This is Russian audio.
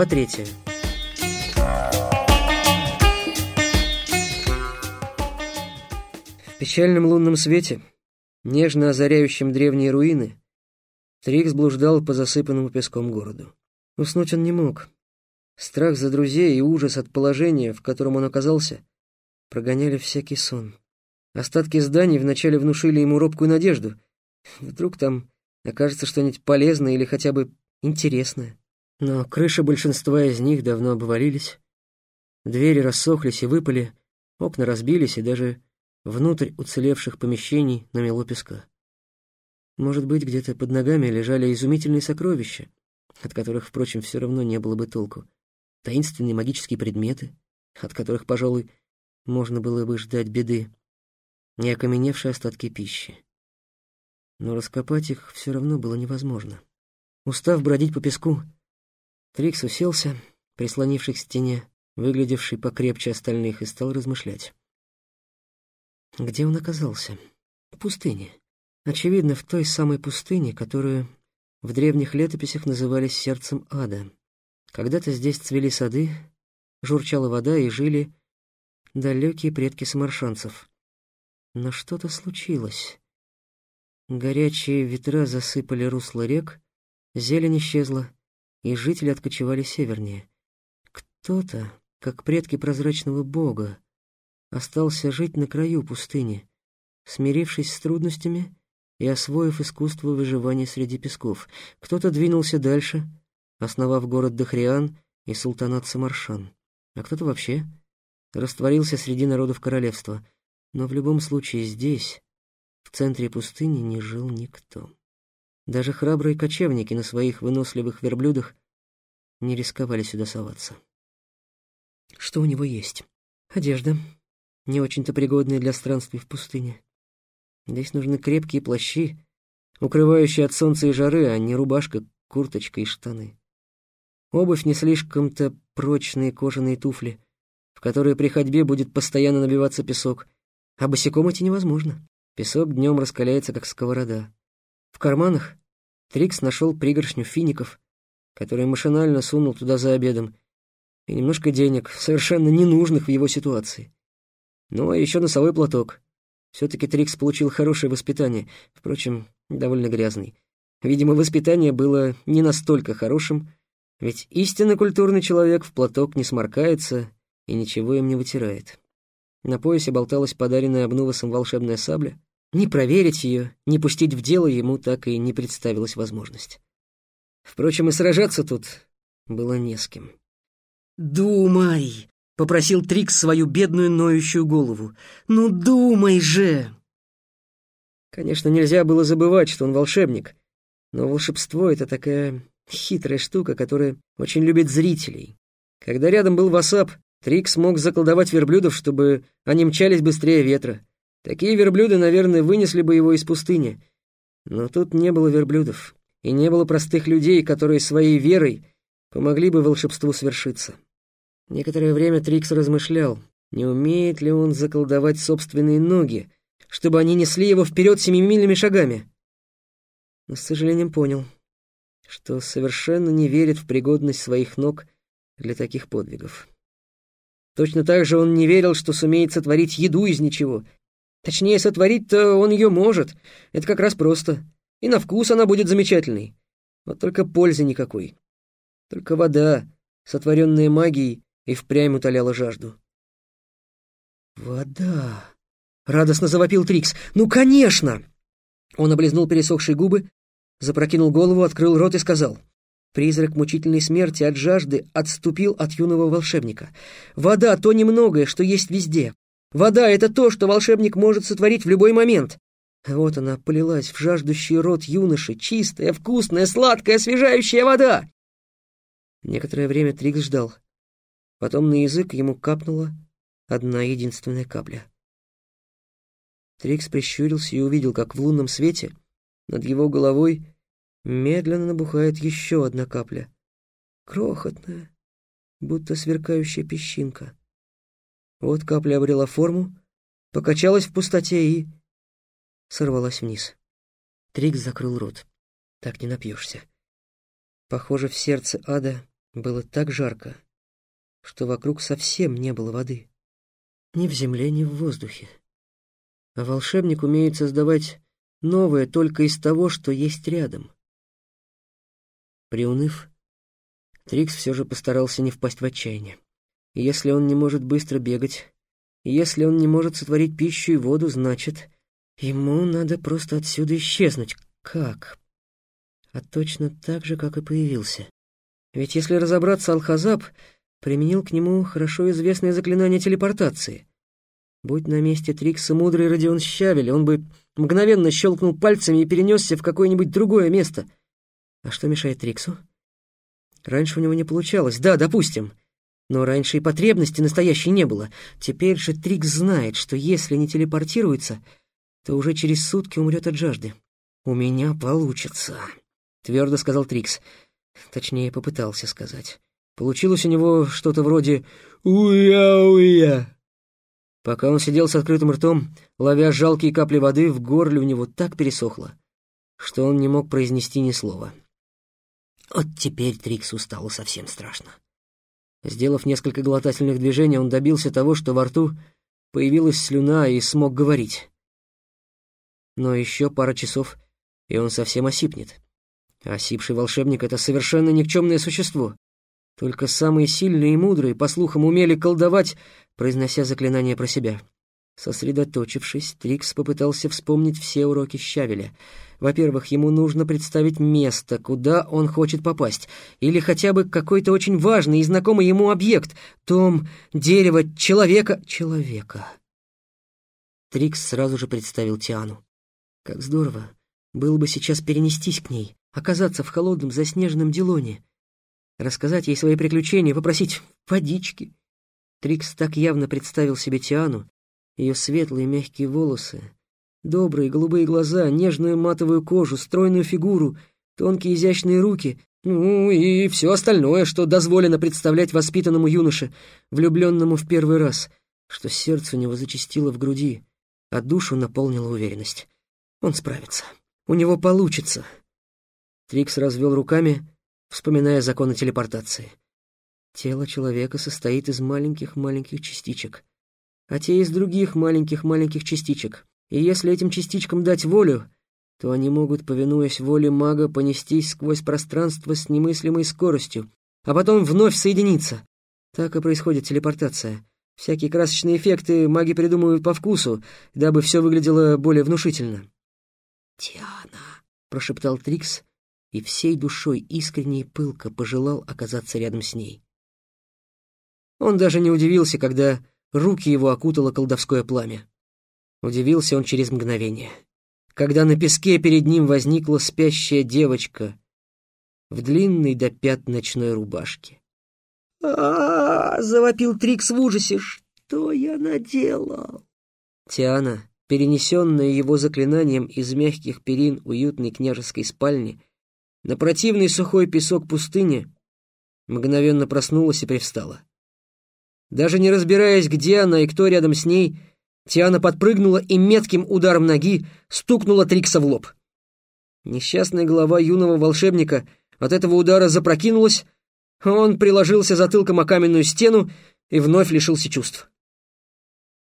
Глава третья. В печальном лунном свете, нежно озаряющем древние руины, Трикс блуждал по засыпанному песком городу. Уснуть он не мог. Страх за друзей и ужас от положения, в котором он оказался, прогоняли всякий сон. Остатки зданий вначале внушили ему робкую надежду. Вдруг там окажется что-нибудь полезное или хотя бы интересное. Но крыши большинства из них давно обвалились. Двери рассохлись и выпали, окна разбились, и даже внутрь уцелевших помещений намело песка. Может быть, где-то под ногами лежали изумительные сокровища, от которых, впрочем, все равно не было бы толку. Таинственные магические предметы, от которых, пожалуй, можно было бы ждать беды. Не окаменевшие остатки пищи. Но раскопать их все равно было невозможно. Устав бродить по песку, Трикс уселся, прислонившись к стене, выглядевший покрепче остальных, и стал размышлять. Где он оказался? В пустыне. Очевидно, в той самой пустыне, которую в древних летописях называли сердцем ада. Когда-то здесь цвели сады, журчала вода и жили далекие предки самаршанцев. Но что-то случилось. Горячие ветра засыпали русло рек, зелень исчезла, и жители откочевали севернее. Кто-то, как предки прозрачного бога, остался жить на краю пустыни, смирившись с трудностями и освоив искусство выживания среди песков. Кто-то двинулся дальше, основав город Дахриан и султанат Самаршан, а кто-то вообще растворился среди народов королевства. Но в любом случае здесь, в центре пустыни, не жил никто. Даже храбрые кочевники на своих выносливых верблюдах не рисковали сюда соваться. Что у него есть? Одежда, не очень-то пригодная для странствий в пустыне. Здесь нужны крепкие плащи, укрывающие от солнца и жары, а не рубашка, курточка и штаны. Обувь не слишком-то прочные кожаные туфли, в которые при ходьбе будет постоянно набиваться песок, а босиком идти невозможно. Песок днем раскаляется, как сковорода. В карманах Трикс нашел пригоршню фиников, которые машинально сунул туда за обедом, и немножко денег, совершенно ненужных в его ситуации. Ну, а еще носовой платок. Все-таки Трикс получил хорошее воспитание, впрочем, довольно грязный. Видимо, воспитание было не настолько хорошим, ведь истинно культурный человек в платок не сморкается и ничего им не вытирает. На поясе болталась подаренная обнувасом волшебная сабля, не проверить ее, не пустить в дело ему так и не представилась возможность. Впрочем, и сражаться тут было не с кем. «Думай!» — попросил Трикс свою бедную ноющую голову. «Ну думай же!» Конечно, нельзя было забывать, что он волшебник, но волшебство — это такая хитрая штука, которая очень любит зрителей. Когда рядом был Васап, Трикс мог заколдовать верблюдов, чтобы они мчались быстрее ветра. Такие верблюды, наверное, вынесли бы его из пустыни. Но тут не было верблюдов, и не было простых людей, которые своей верой помогли бы волшебству свершиться. Некоторое время Трикс размышлял, не умеет ли он заколдовать собственные ноги, чтобы они несли его вперед семимильными шагами. Но с сожалением понял, что совершенно не верит в пригодность своих ног для таких подвигов. Точно так же он не верил, что сумеет сотворить еду из ничего Точнее, сотворить-то он ее может. Это как раз просто. И на вкус она будет замечательной. Вот только пользы никакой. Только вода, сотворенная магией, и впрямь утоляла жажду. «Вода!» — радостно завопил Трикс. «Ну, конечно!» Он облизнул пересохшие губы, запрокинул голову, открыл рот и сказал. Призрак мучительной смерти от жажды отступил от юного волшебника. «Вода — то немногое, что есть везде. Вода — это то, что волшебник может сотворить в любой момент. Вот она полилась в жаждущий рот юноши, чистая, вкусная, сладкая, освежающая вода. Некоторое время Трикс ждал. Потом на язык ему капнула одна единственная капля. Трикс прищурился и увидел, как в лунном свете над его головой медленно набухает еще одна капля. Крохотная, будто сверкающая песчинка. Вот капля обрела форму, покачалась в пустоте и... сорвалась вниз. Трикс закрыл рот. Так не напьешься. Похоже, в сердце ада Было так жарко, что вокруг совсем не было воды. Ни в земле, ни в воздухе. А волшебник умеет создавать новое только из того, что есть рядом. Приуныв, Трикс все же постарался не впасть в отчаяние. Если он не может быстро бегать, если он не может сотворить пищу и воду, значит, ему надо просто отсюда исчезнуть. Как? А точно так же, как и появился. Ведь если разобраться, Алхазаб применил к нему хорошо известное заклинание телепортации. Будь на месте Трикса мудрый Родион Щавель, он бы мгновенно щелкнул пальцами и перенесся в какое-нибудь другое место. А что мешает Триксу? Раньше у него не получалось, да, допустим. Но раньше и потребности настоящей не было. Теперь же Трикс знает, что если не телепортируется, то уже через сутки умрет от жажды. «У меня получится», — твердо сказал Трикс. Точнее, попытался сказать. Получилось у него что-то вроде «Уя-уя». Пока он сидел с открытым ртом, ловя жалкие капли воды, в горле у него так пересохло, что он не мог произнести ни слова. Вот теперь Триксу стало совсем страшно. Сделав несколько глотательных движений, он добился того, что во рту появилась слюна и смог говорить. Но еще пара часов, и он совсем осипнет. Осипший волшебник — это совершенно никчемное существо. Только самые сильные и мудрые, по слухам, умели колдовать, произнося заклинания про себя. Сосредоточившись, Трикс попытался вспомнить все уроки Щавеля. Во-первых, ему нужно представить место, куда он хочет попасть, или хотя бы какой-то очень важный и знакомый ему объект — дом, дерево, человека... Человека. Трикс сразу же представил Тиану. Как здорово было бы сейчас перенестись к ней, оказаться в холодном заснеженном Дилоне, рассказать ей свои приключения, попросить водички. Трикс так явно представил себе Тиану, ее светлые мягкие волосы, добрые голубые глаза, нежную матовую кожу, стройную фигуру, тонкие изящные руки, ну и все остальное, что дозволено представлять воспитанному юноше, влюбленному в первый раз, что сердце у него зачастило в груди, а душу наполнила уверенность. Он справится. У него получится. Трикс развел руками, вспоминая законы телепортации. Тело человека состоит из маленьких-маленьких частичек а те из других маленьких-маленьких частичек. И если этим частичкам дать волю, то они могут, повинуясь воле мага, понестись сквозь пространство с немыслимой скоростью, а потом вновь соединиться. Так и происходит телепортация. Всякие красочные эффекты маги придумывают по вкусу, дабы все выглядело более внушительно. «Диана», — прошептал Трикс, и всей душой искренне и пылко пожелал оказаться рядом с ней. Он даже не удивился, когда руки его окутало колдовское пламя. Удивился он через мгновение, когда на песке перед ним возникла спящая девочка в длинной до пят ночной рубашке. а, -а, -а завопил Трикс в ужасе. «Что я наделал?» Тиана, перенесенная его заклинанием из мягких перин уютной княжеской спальни, на противный сухой песок пустыни, мгновенно проснулась и привстала. Даже не разбираясь, где она и кто рядом с ней, Тиана подпрыгнула и метким ударом ноги стукнула Трикса в лоб. Несчастная голова юного волшебника от этого удара запрокинулась, он приложился затылком о каменную стену и вновь лишился чувств.